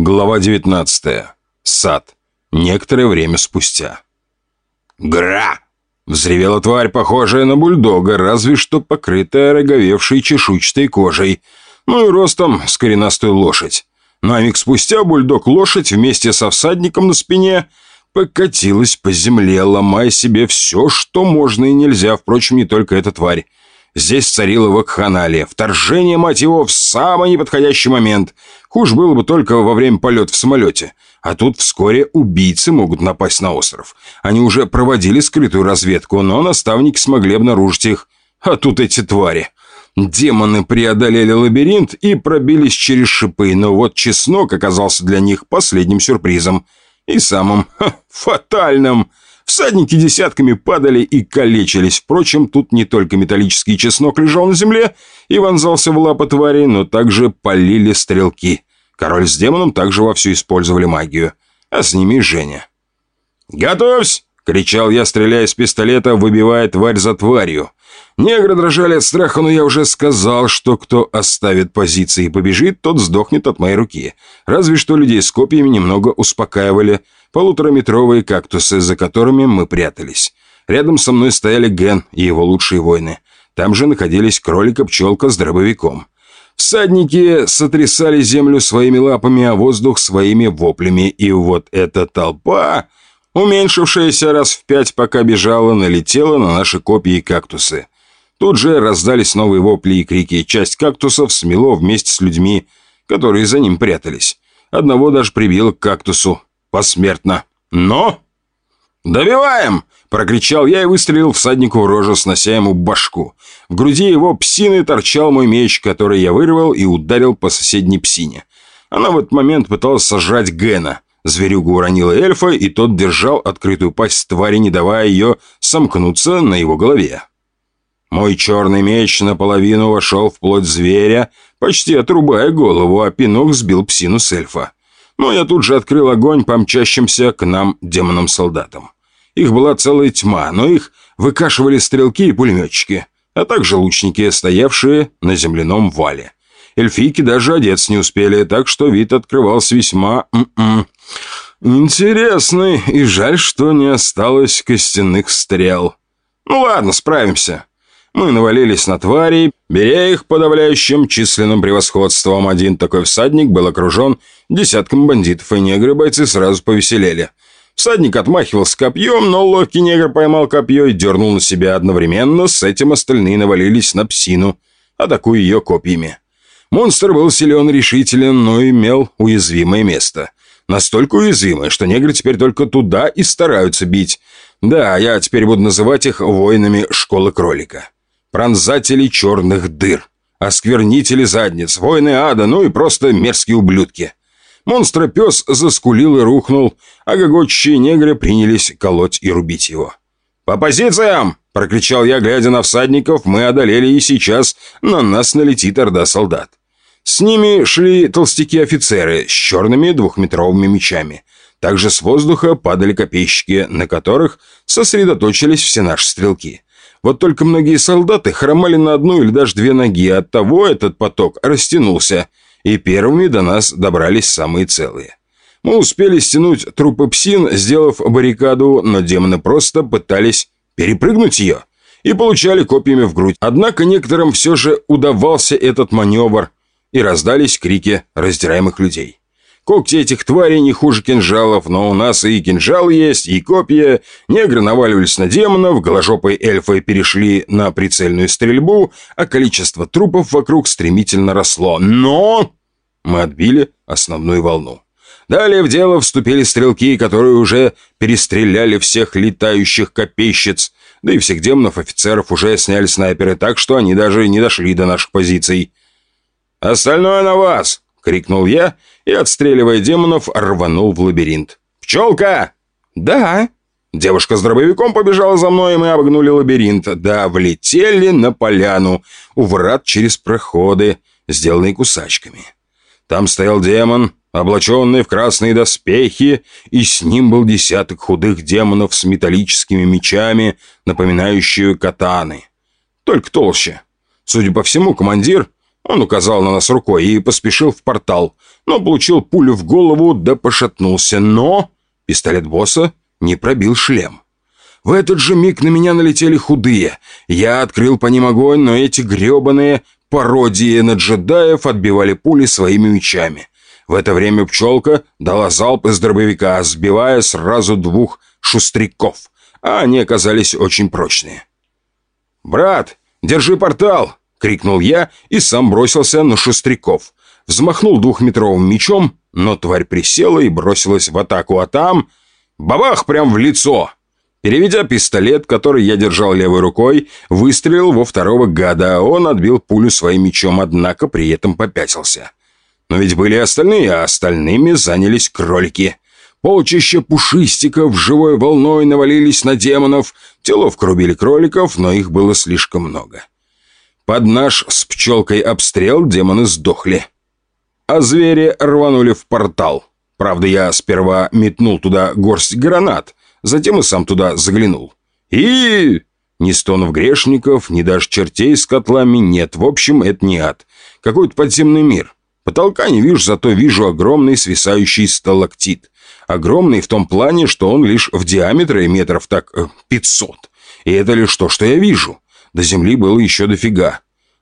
Глава 19. Сад. Некоторое время спустя. «Гра!» — взревела тварь, похожая на бульдога, разве что покрытая роговевшей чешуйчатой кожей. Ну и ростом с коренастую лошадь. На миг спустя бульдог-лошадь вместе со всадником на спине покатилась по земле, ломая себе все, что можно и нельзя, впрочем, не только эта тварь. Здесь царила вакханалия. Вторжение, мать его, в самый неподходящий момент. Хуже было бы только во время полета в самолете. А тут вскоре убийцы могут напасть на остров. Они уже проводили скрытую разведку, но наставники смогли обнаружить их. А тут эти твари. Демоны преодолели лабиринт и пробились через шипы, но вот чеснок оказался для них последним сюрпризом. И самым ха, фатальным. Всадники десятками падали и калечились. Впрочем, тут не только металлический чеснок лежал на земле и вонзался в лапы твари, но также полили стрелки. Король с демоном также вовсю использовали магию. А с ними Женя. «Готовься!» — кричал я, стреляя из пистолета, выбивая тварь за тварью. Негры дрожали от страха, но я уже сказал, что кто оставит позиции и побежит, тот сдохнет от моей руки. Разве что людей с копьями немного успокаивали полутораметровые кактусы, за которыми мы прятались. Рядом со мной стояли Ген и его лучшие воины. Там же находились кролика-пчелка с дробовиком. Всадники сотрясали землю своими лапами, а воздух своими воплями. И вот эта толпа, уменьшившаяся раз в пять, пока бежала, налетела на наши копья и кактусы. Тут же раздались новые вопли и крики. Часть кактусов смело вместе с людьми, которые за ним прятались. Одного даже прибило к кактусу. Посмертно. Но... «Добиваем!» – прокричал я и выстрелил всаднику в рожу, снося ему башку. В груди его псины торчал мой меч, который я вырвал и ударил по соседней псине. Она в этот момент пыталась сожрать Гена. Зверюгу уронила эльфа, и тот держал открытую пасть твари, не давая ее сомкнуться на его голове. Мой черный меч наполовину вошел в плоть зверя, почти отрубая голову, а пинок сбил псину с эльфа. Но я тут же открыл огонь по мчащимся к нам демонам-солдатам. Их была целая тьма, но их выкашивали стрелки и пулеметчики, а также лучники, стоявшие на земляном вале. Эльфийки даже одеться не успели, так что вид открывался весьма... М -м, интересный, и жаль, что не осталось костяных стрел. Ну ладно, справимся. Мы навалились на тварей, беря их подавляющим численным превосходством. Один такой всадник был окружен десятком бандитов, и негры-бойцы сразу повеселели. Всадник отмахивался копьем, но ловкий негр поймал копье и дернул на себя одновременно. С этим остальные навалились на псину, атакуя ее копьями. Монстр был силен решителен, но имел уязвимое место. Настолько уязвимое, что негры теперь только туда и стараются бить. Да, я теперь буду называть их воинами школы кролика пронзатели черных дыр, осквернители задниц, воины ада, ну и просто мерзкие ублюдки. Монстр-пес заскулил и рухнул, а гогочущие негры принялись колоть и рубить его. «По позициям!» – прокричал я, глядя на всадников. «Мы одолели, и сейчас на нас налетит орда солдат». С ними шли толстяки-офицеры с черными двухметровыми мечами. Также с воздуха падали копейщики, на которых сосредоточились все наши стрелки. Вот только многие солдаты хромали на одну или даже две ноги, оттого этот поток растянулся, и первыми до нас добрались самые целые. Мы успели стянуть трупы псин, сделав баррикаду, но демоны просто пытались перепрыгнуть ее и получали копьями в грудь. Однако некоторым все же удавался этот маневр, и раздались крики раздираемых людей. Когти этих тварей не хуже кинжалов, но у нас и кинжал есть, и копья. Негры наваливались на демонов, голожопые эльфы перешли на прицельную стрельбу, а количество трупов вокруг стремительно росло. Но мы отбили основную волну. Далее в дело вступили стрелки, которые уже перестреляли всех летающих копейщиц, да и всех демонов-офицеров уже сняли снайперы, так что они даже не дошли до наших позиций. «Остальное на вас!» — крикнул я и, отстреливая демонов, рванул в лабиринт. «Пчелка!» «Да!» Девушка с дробовиком побежала за мной, и мы обогнули лабиринт. Да, влетели на поляну, у врат через проходы, сделанные кусачками. Там стоял демон, облаченный в красные доспехи, и с ним был десяток худых демонов с металлическими мечами, напоминающие катаны. Только толще. Судя по всему, командир Он указал на нас рукой и поспешил в портал, но получил пулю в голову да пошатнулся. Но пистолет босса не пробил шлем. В этот же миг на меня налетели худые. Я открыл по ним огонь, но эти гребаные пародии на джедаев отбивали пули своими мечами. В это время пчелка дала залп из дробовика, сбивая сразу двух шустряков, а они оказались очень прочные. «Брат, держи портал!» — крикнул я и сам бросился на шустряков. Взмахнул двухметровым мечом, но тварь присела и бросилась в атаку, а там... Бабах прям в лицо! Переведя пистолет, который я держал левой рукой, выстрелил во второго гада, а он отбил пулю своим мечом, однако при этом попятился. Но ведь были остальные, а остальными занялись кролики. Полчища пушистиков живой волной навалились на демонов, телов рубили кроликов, но их было слишком много. Под наш с пчелкой обстрел демоны сдохли. А звери рванули в портал. Правда, я сперва метнул туда горсть гранат, затем и сам туда заглянул. И... Ни стонов грешников, ни даже чертей с котлами нет. В общем, это не ад. Какой-то подземный мир. Потолка не вижу, зато вижу огромный свисающий сталактит. Огромный в том плане, что он лишь в диаметре метров так э, 500. И это лишь то, что я вижу. До земли было еще дофига.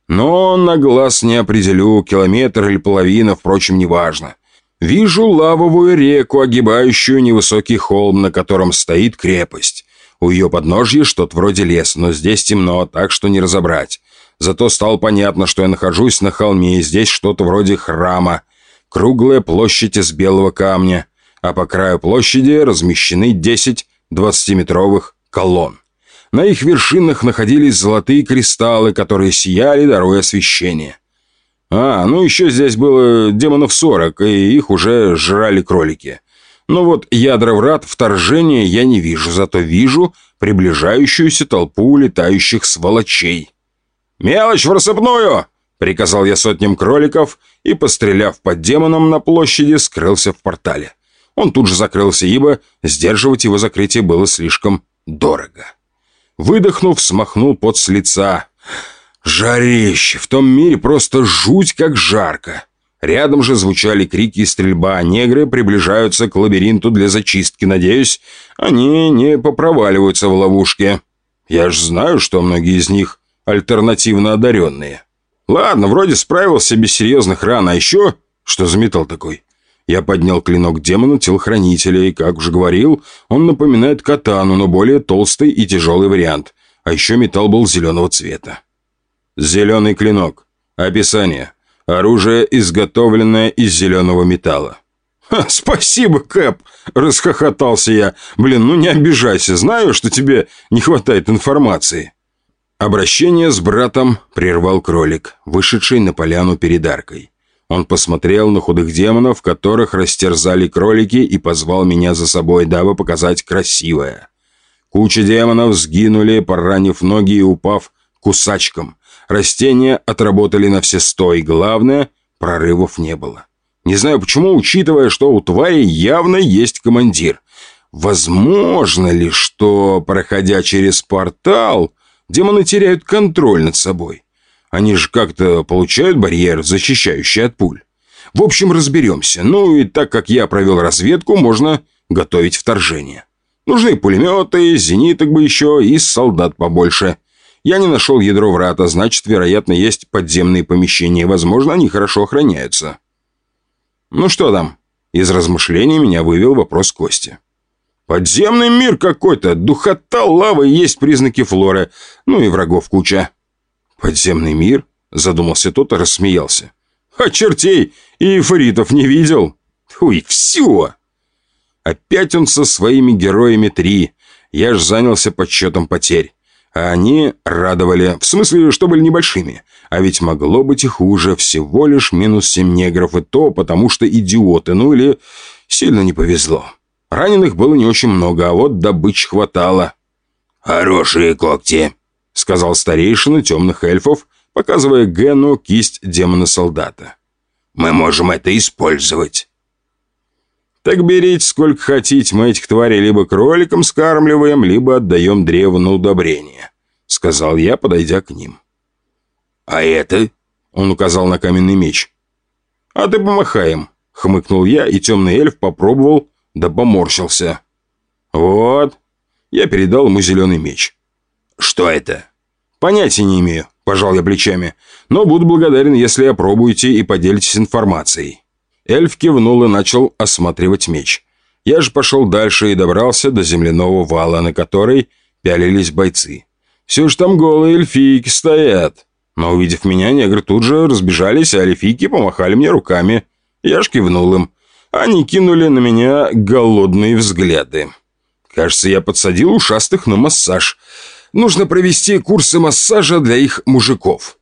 Но на глаз не определю, километр или половина, впрочем, неважно. Вижу лавовую реку, огибающую невысокий холм, на котором стоит крепость. У ее подножья что-то вроде леса, но здесь темно, так что не разобрать. Зато стало понятно, что я нахожусь на холме, и здесь что-то вроде храма. Круглая площадь из белого камня, а по краю площади размещены 10 20-метровых колонн. На их вершинах находились золотые кристаллы, которые сияли, даруя освещение. А, ну еще здесь было демонов 40, и их уже жрали кролики. Но вот ядра врат вторжения я не вижу, зато вижу приближающуюся толпу летающих сволочей. «Мелочь в рассыпную!» — приказал я сотням кроликов и, постреляв под демоном на площади, скрылся в портале. Он тут же закрылся, ибо сдерживать его закрытие было слишком дорого. Выдохнув, смахнул пот с лица. Жарище! В том мире просто жуть как жарко. Рядом же звучали крики и стрельба. Негры приближаются к лабиринту для зачистки. Надеюсь, они не попроваливаются в ловушке. Я ж знаю, что многие из них альтернативно одаренные. Ладно, вроде справился без серьезных ран. А еще... Что за металл такой? Я поднял клинок демона телохранителя, и, как уже говорил, он напоминает катану, но более толстый и тяжелый вариант. А еще металл был зеленого цвета. Зеленый клинок. Описание. Оружие, изготовленное из зеленого металла. Ха, «Спасибо, Кэп!» – расхохотался я. «Блин, ну не обижайся, знаю, что тебе не хватает информации». Обращение с братом прервал кролик, вышедший на поляну перед аркой. Он посмотрел на худых демонов, которых растерзали кролики, и позвал меня за собой, дабы показать красивое. Куча демонов сгинули, поранив ноги и упав кусачком. Растения отработали на все сто, и главное, прорывов не было. Не знаю почему, учитывая, что у твари явно есть командир. Возможно ли, что, проходя через портал, демоны теряют контроль над собой? Они же как-то получают барьер, защищающий от пуль. В общем, разберемся. Ну и так как я провел разведку, можно готовить вторжение. Нужны пулеметы, зениток бы еще и солдат побольше. Я не нашел ядро врата, значит, вероятно, есть подземные помещения. Возможно, они хорошо охраняются. Ну что там? Из размышлений меня вывел вопрос Кости. Подземный мир какой-то, духота, лава есть признаки флоры. Ну и врагов куча. Подземный мир? Задумался тот и рассмеялся. А чертей и эфоритов не видел? Ой, все! Опять он со своими героями три. Я ж занялся подсчетом потерь. А они радовали, в смысле, что были небольшими. А ведь могло быть и хуже, всего лишь минус семь негров, и то потому что идиоты, ну или сильно не повезло. Раненых было не очень много, а вот добычи хватало. «Хорошие когти», — сказал старейшина темных эльфов, показывая Гену кисть демона-солдата. «Мы можем это использовать». «Так берите сколько хотите, мы этих тварей либо кроликам скармливаем, либо отдаем древу на удобрение», — сказал я, подойдя к ним. «А это?» Он указал на каменный меч. «А ты помахай им», — хмыкнул я, и темный эльф попробовал, да поморщился. «Вот». Я передал ему зеленый меч. «Что это?» «Понятия не имею», – пожал я плечами. «Но буду благодарен, если опробуете и поделитесь информацией». Эльф кивнул и начал осматривать меч. Я же пошел дальше и добрался до земляного вала, на который пялились бойцы. Все же там голые эльфийки стоят. Но, увидев меня, негры тут же разбежались, а эльфийки помахали мне руками. Я ж кивнул им. Они кинули на меня голодные взгляды. Кажется, я подсадил ушастых на массаж. Нужно провести курсы массажа для их мужиков.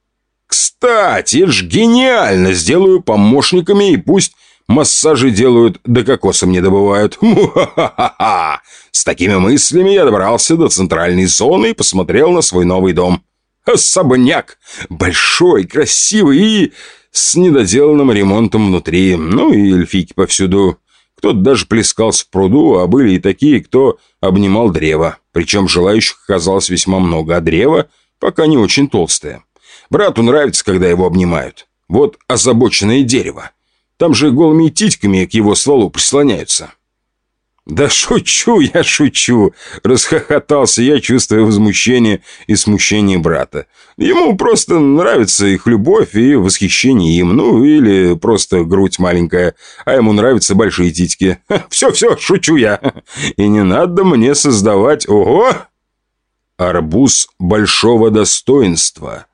Кстати, ж гениально! Сделаю помощниками и пусть массажи делают, да кокосы мне добывают. С такими мыслями я добрался до центральной зоны и посмотрел на свой новый дом. Особняк! Большой, красивый и с недоделанным ремонтом внутри. Ну и эльфийки повсюду. Кто-то даже плескался в пруду, а были и такие, кто обнимал древо. Причем желающих оказалось весьма много, а древо пока не очень толстое. Брату нравится, когда его обнимают. Вот озабоченное дерево. Там же голыми титьками к его стволу прислоняются. «Да шучу я, шучу!» – расхохотался я, чувствуя возмущение и смущение брата. Ему просто нравится их любовь и восхищение им, ну или просто грудь маленькая, а ему нравятся большие титьки. Все-все, шучу я. И не надо мне создавать... Ого! Арбуз большого достоинства.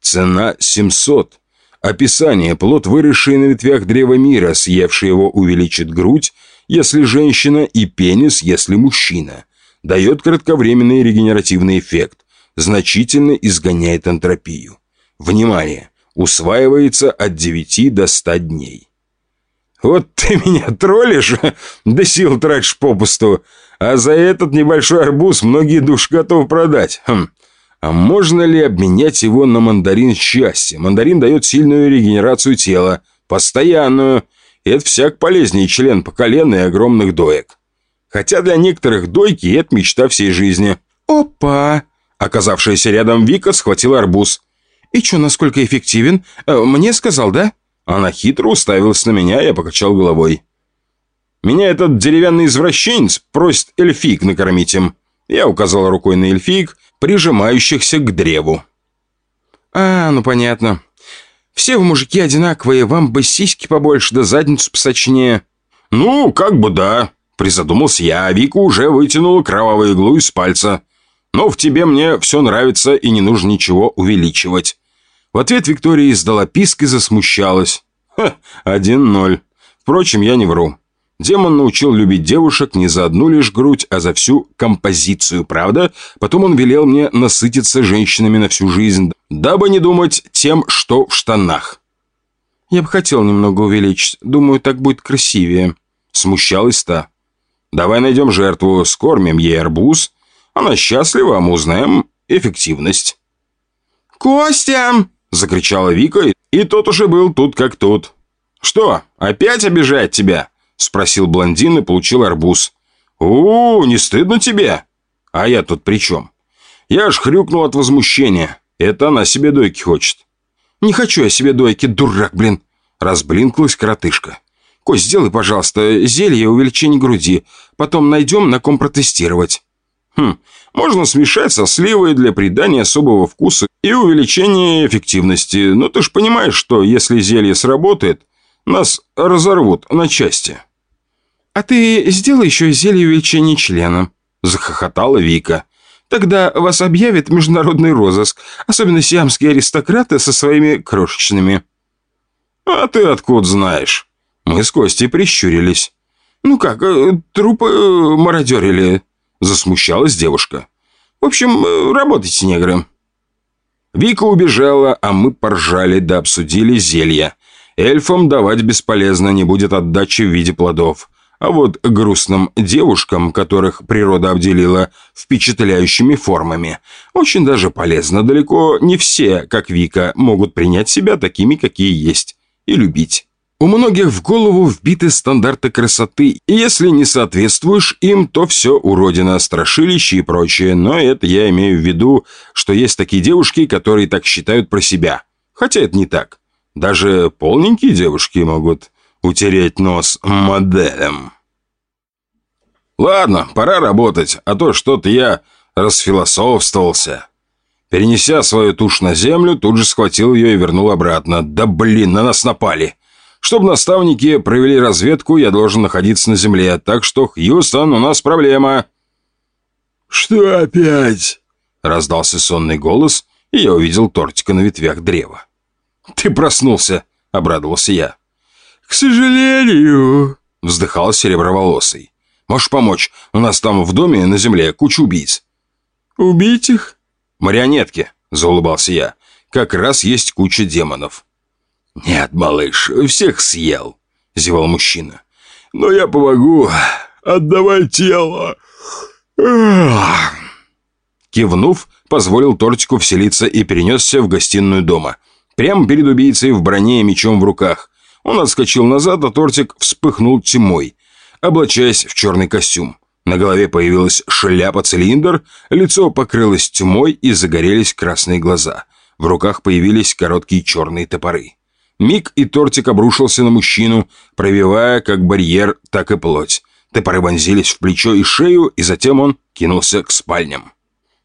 Цена 700. Описание. Плод, выросший на ветвях древа мира, съевший его увеличит грудь, если женщина, и пенис, если мужчина. Дает кратковременный регенеративный эффект. Значительно изгоняет энтропию. Внимание! Усваивается от 9 до 100 дней. Вот ты меня троллишь, да сил тратишь попусту. А за этот небольшой арбуз многие душ готовы продать. Хм. А можно ли обменять его на мандарин счастья? Мандарин дает сильную регенерацию тела, постоянную, это всяк полезнее член по колено и огромных доек. Хотя для некоторых дойки это мечта всей жизни. Опа! Оказавшаяся рядом Вика схватила арбуз. «И чё, насколько эффективен? Э, мне сказал, да?» Она хитро уставилась на меня, я покачал головой. «Меня этот деревянный извращенец просит эльфик накормить им». Я указал рукой на эльфик, прижимающихся к древу. «А, ну понятно. Все вы мужики одинаковые, вам бы сиськи побольше, да задницу посочнее». «Ну, как бы да», — призадумался я, а Вика уже вытянула кровавую иглу из пальца. «Но в тебе мне все нравится и не нужно ничего увеличивать». В ответ Виктория издала писк и засмущалась. «Ха, один ноль. Впрочем, я не вру. Демон научил любить девушек не за одну лишь грудь, а за всю композицию, правда? Потом он велел мне насытиться женщинами на всю жизнь, дабы не думать тем, что в штанах. Я бы хотел немного увеличить. Думаю, так будет красивее. Смущалась та. Давай найдем жертву, скормим ей арбуз. Она счастлива, а мы узнаем эффективность. «Костя!» – закричала Вика, и тот уже был тут как тут. «Что, опять обижает тебя?» Спросил блондин и получил арбуз. «У, не стыдно тебе?» «А я тут при чем?» Я аж хрюкнул от возмущения. Это она себе дойки хочет. «Не хочу я себе дойки, дурак, блин!» Разблинклась коротышка. «Кость, сделай, пожалуйста, зелье увеличение груди. Потом найдем, на ком протестировать». «Хм, можно смешать со сливой для придания особого вкуса и увеличения эффективности. Но ты ж понимаешь, что если зелье сработает, нас разорвут на части». «А ты сделай еще зелье увеличения члена», – захохотала Вика. «Тогда вас объявит международный розыск, особенно сиамские аристократы со своими крошечными». «А ты откуда знаешь?» Мы с Костей прищурились. «Ну как, э, трупы э, мародерили?» Засмущалась девушка. «В общем, э, работайте, негры». Вика убежала, а мы поржали да обсудили зелья. Эльфам давать бесполезно, не будет отдачи в виде плодов. А вот грустным девушкам, которых природа обделила впечатляющими формами, очень даже полезно. Далеко не все, как Вика, могут принять себя такими, какие есть, и любить. У многих в голову вбиты стандарты красоты, и если не соответствуешь им, то все уродина, страшилище и прочее. Но это я имею в виду, что есть такие девушки, которые так считают про себя. Хотя это не так. Даже полненькие девушки могут утереть нос моделям. Ладно, пора работать, а то что-то я расфилософствовался. Перенеся свою тушь на землю, тут же схватил ее и вернул обратно. Да блин, на нас напали. Чтобы наставники провели разведку, я должен находиться на земле. Так что, Хьюстон, у нас проблема. «Что опять?» Раздался сонный голос, и я увидел тортика на ветвях древа. «Ты проснулся!» — обрадовался я. «К сожалению!» — вздыхал сереброволосый. «Можешь помочь? У нас там в доме на земле куча убийц». «Убить их?» «Марионетки», — заулыбался я. «Как раз есть куча демонов». «Нет, малыш, всех съел», — зевал мужчина. «Но я помогу. Отдавай тело». Кивнув, позволил тортику вселиться и перенесся в гостиную дома. Прямо перед убийцей в броне и мечом в руках. Он отскочил назад, а тортик вспыхнул тьмой, облачаясь в черный костюм. На голове появилась шляпа-цилиндр, лицо покрылось тьмой и загорелись красные глаза. В руках появились короткие черные топоры. Миг и тортик обрушился на мужчину, пробивая как барьер, так и плоть. Топоры вонзились в плечо и шею, и затем он кинулся к спальням.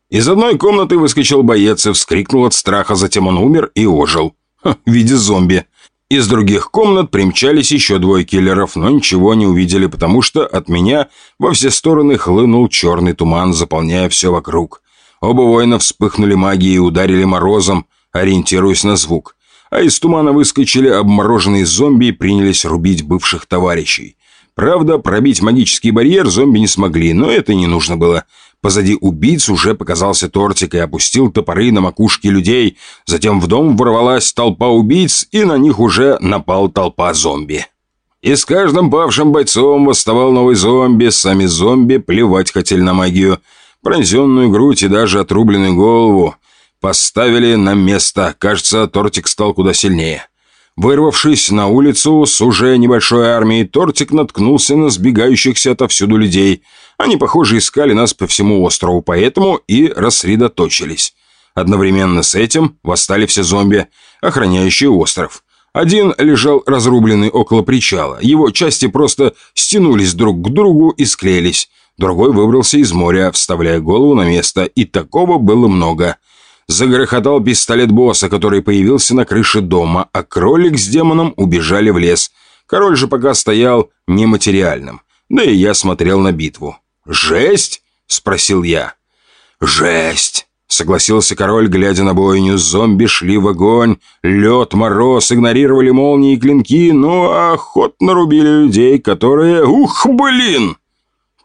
Из одной комнаты выскочил боец и вскрикнул от страха, затем он умер и ожил. Ха, в виде зомби. Из других комнат примчались еще двое киллеров, но ничего не увидели, потому что от меня во все стороны хлынул черный туман, заполняя все вокруг. Оба воина вспыхнули магией и ударили морозом, ориентируясь на звук. А из тумана выскочили обмороженные зомби и принялись рубить бывших товарищей. Правда, пробить магический барьер зомби не смогли, но это не нужно было. Позади убийц уже показался тортик и опустил топоры на макушки людей. Затем в дом ворвалась толпа убийц, и на них уже напал толпа зомби. И с каждым павшим бойцом восставал новый зомби. Сами зомби плевать хотели на магию. Пронзенную грудь и даже отрубленную голову поставили на место. Кажется, тортик стал куда сильнее. Вырвавшись на улицу с уже небольшой армией, Тортик наткнулся на сбегающихся отовсюду людей. Они, похоже, искали нас по всему острову, поэтому и рассредоточились. Одновременно с этим восстали все зомби, охраняющие остров. Один лежал разрубленный около причала. Его части просто стянулись друг к другу и склеились. Другой выбрался из моря, вставляя голову на место, и такого было много – Загрохотал пистолет босса, который появился на крыше дома, а кролик с демоном убежали в лес. Король же пока стоял нематериальным. Да и я смотрел на битву. «Жесть?» — спросил я. «Жесть!» — согласился король, глядя на бойню. Зомби шли в огонь. Лед, мороз, игнорировали молнии и клинки, но охотно рубили людей, которые... Ух, блин!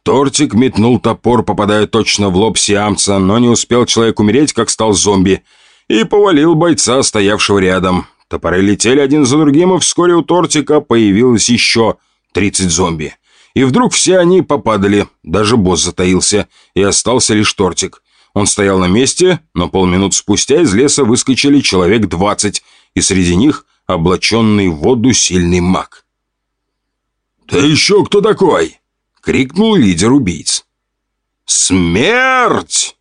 Тортик метнул топор, попадая точно в лоб сиамца, но не успел человек умереть, как стал зомби, и повалил бойца, стоявшего рядом. Топоры летели один за другим, и вскоре у Тортика появилось еще 30 зомби. И вдруг все они попадали, даже босс затаился, и остался лишь Тортик. Он стоял на месте, но полминут спустя из леса выскочили человек 20, и среди них облаченный в воду сильный маг. «Ты еще кто такой?» крикнул лидер убийц. «Смерть!»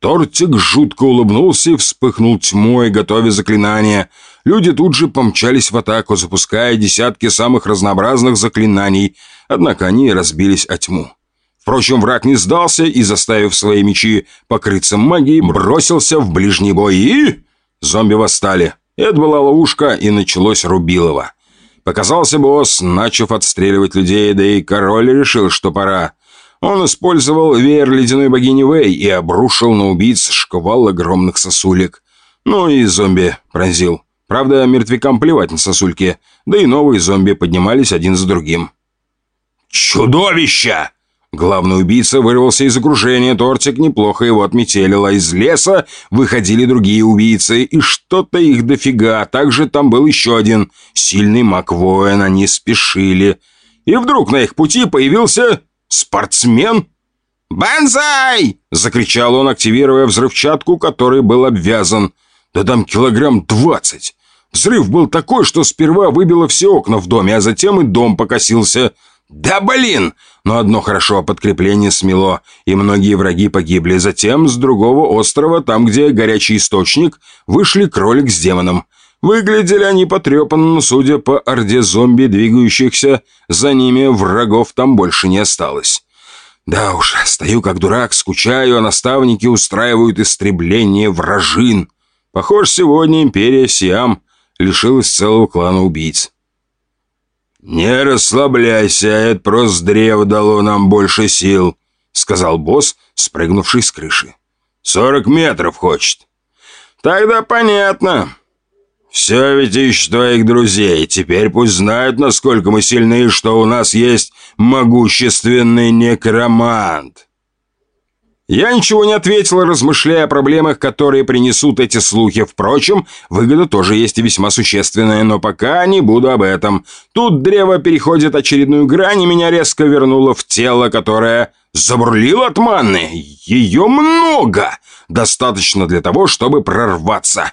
Тортик жутко улыбнулся и вспыхнул тьмой, готовя заклинания. Люди тут же помчались в атаку, запуская десятки самых разнообразных заклинаний, однако они разбились о тьму. Впрочем, враг не сдался и, заставив свои мечи покрыться магией, бросился в ближний бой и... Зомби восстали. Это была ловушка, и началось Рубилово. Показался босс, начав отстреливать людей, да и король решил, что пора. Он использовал веер ледяной богини Вэй и обрушил на убийц шквал огромных сосулек. Ну и зомби пронзил. Правда, мертвякам плевать на сосульки, да и новые зомби поднимались один за другим. «Чудовище!» Главный убийца вырвался из окружения, Тортик неплохо его отметелил, а из леса выходили другие убийцы, и что-то их дофига. Также там был еще один сильный маг-воин, они спешили. И вдруг на их пути появился спортсмен. «Бонзай!» — закричал он, активируя взрывчатку, которой был обвязан. «Да там килограмм двадцать!» Взрыв был такой, что сперва выбило все окна в доме, а затем и дом покосился. «Да блин!» Но одно хорошо подкрепление смело, и многие враги погибли. Затем с другого острова, там, где горячий источник, вышли кролик с демоном. Выглядели они потрепанно, но, судя по орде зомби, двигающихся за ними, врагов там больше не осталось. Да уж, стою как дурак, скучаю, а наставники устраивают истребление вражин. Похоже, сегодня империя Сиам лишилась целого клана убийц. «Не расслабляйся, это просто древо дало нам больше сил», — сказал босс, спрыгнувший с крыши. «Сорок метров хочет». «Тогда понятно. Все ведь ищут твоих друзей. Теперь пусть знают, насколько мы сильны и что у нас есть могущественный некромант». Я ничего не ответил, размышляя о проблемах, которые принесут эти слухи. Впрочем, выгода тоже есть и весьма существенная, но пока не буду об этом. Тут древо переходит очередную грань, и меня резко вернуло в тело, которое забурлило от манны. Ее много! Достаточно для того, чтобы прорваться.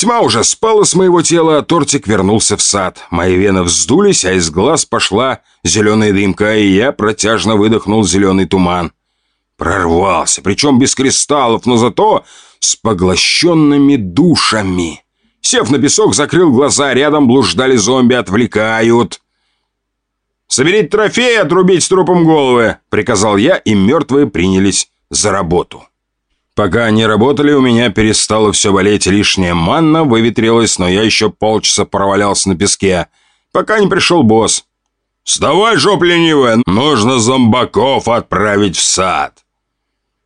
Тьма уже спала с моего тела, а тортик вернулся в сад. Мои вены вздулись, а из глаз пошла зеленая дымка, и я протяжно выдохнул зеленый туман. Прорвался, причем без кристаллов, но зато с поглощенными душами. Сев на песок, закрыл глаза, рядом блуждали зомби, отвлекают. «Соберите трофеи, отрубить трупом головы!» — приказал я, и мертвые принялись за работу. Пока они работали, у меня перестало все болеть, лишняя манна выветрилась, но я еще полчаса провалялся на песке, пока не пришел босс. «Вставай, жоп ленивая, нужно зомбаков отправить в сад!»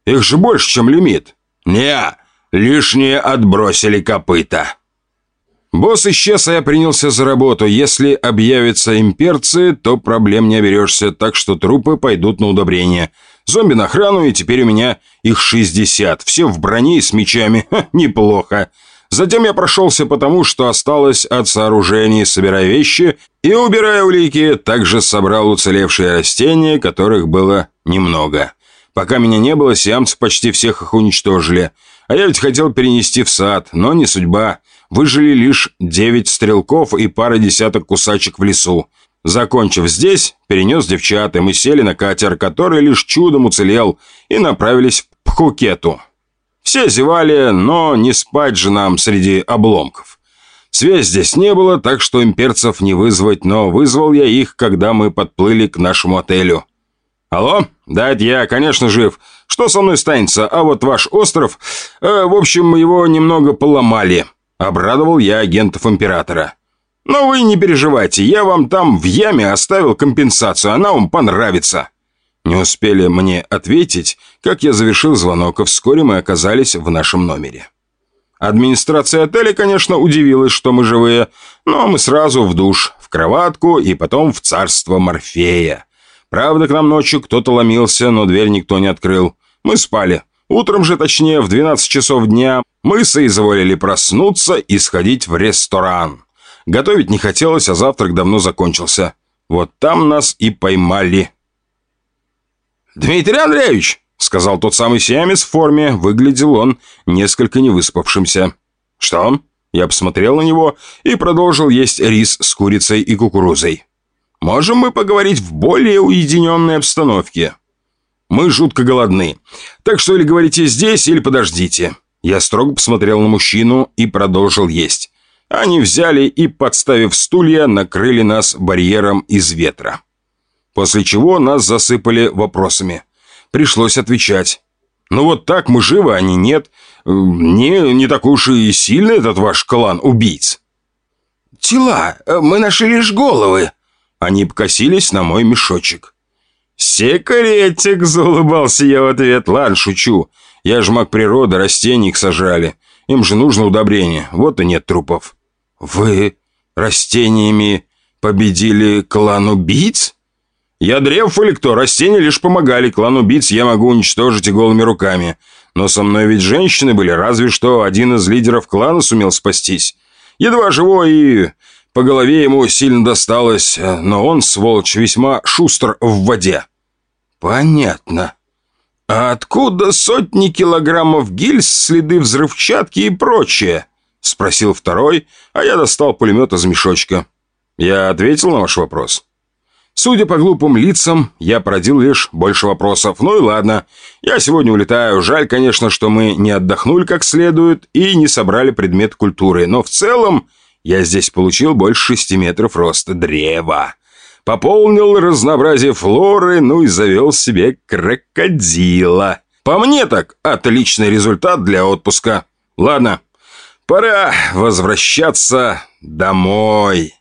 «Их же больше, чем лимит!» «Не, лишние отбросили копыта!» Босс исчез, а я принялся за работу. Если объявятся имперцы, то проблем не оберешься, так что трупы пойдут на удобрение. Зомби на охрану, и теперь у меня их 60. Все в броне и с мечами. Ха, неплохо. Затем я прошелся по тому, что осталось от сооружений, собирая вещи и убирая улики. Также собрал уцелевшие растения, которых было немного. Пока меня не было, сиамцы почти всех их уничтожили. А я ведь хотел перенести в сад, но не судьба. Выжили лишь девять стрелков и пара десяток кусачек в лесу. Закончив здесь, перенес девчат, и мы сели на катер, который лишь чудом уцелел, и направились в Пхукету. Все зевали, но не спать же нам среди обломков. Связь здесь не было, так что имперцев не вызвать, но вызвал я их, когда мы подплыли к нашему отелю. «Алло? Да, я, конечно, жив. Что со мной станется? А вот ваш остров... Э, в общем, его немного поломали». Обрадовал я агентов императора. Но вы не переживайте, я вам там в яме оставил компенсацию, она вам понравится». Не успели мне ответить, как я завершил звонок, и вскоре мы оказались в нашем номере. Администрация отеля, конечно, удивилась, что мы живые, но мы сразу в душ, в кроватку и потом в царство Морфея. Правда, к нам ночью кто-то ломился, но дверь никто не открыл. Мы спали. Утром же, точнее, в 12 часов дня, мы соизволили проснуться и сходить в ресторан. Готовить не хотелось, а завтрак давно закончился. Вот там нас и поймали. «Дмитрий Андреевич!» — сказал тот самый сиамец в форме. Выглядел он несколько невыспавшимся. «Что?» Я посмотрел на него и продолжил есть рис с курицей и кукурузой. «Можем мы поговорить в более уединенной обстановке?» «Мы жутко голодны. Так что или говорите здесь, или подождите». Я строго посмотрел на мужчину и продолжил есть. Они взяли и, подставив стулья, накрыли нас барьером из ветра. После чего нас засыпали вопросами. Пришлось отвечать. «Ну вот так мы живы, они нет. Не, не такой уж и сильный этот ваш клан убийц». «Тела, мы нашли лишь головы». Они покосились на мой мешочек. «Секретик!» – заулыбался я в ответ. «Ладно, шучу. Я ж маг природы, растений их сажали. Им же нужно удобрение. Вот и нет трупов». «Вы растениями победили клан убийц?» «Я древ или кто? Растения лишь помогали. Клан убийц я могу уничтожить и голыми руками. Но со мной ведь женщины были, разве что один из лидеров клана сумел спастись. Едва живой и по голове ему сильно досталось, но он, сволочь, весьма шустр в воде». «Понятно. А откуда сотни килограммов гильз, следы взрывчатки и прочее?» — спросил второй, а я достал пулемет из мешочка. «Я ответил на ваш вопрос?» Судя по глупым лицам, я породил лишь больше вопросов. Ну и ладно, я сегодня улетаю. Жаль, конечно, что мы не отдохнули как следует и не собрали предмет культуры. Но в целом я здесь получил больше шести метров роста древа. Пополнил разнообразие флоры, ну и завел себе крокодила. По мне так, отличный результат для отпуска. Ладно, пора возвращаться домой.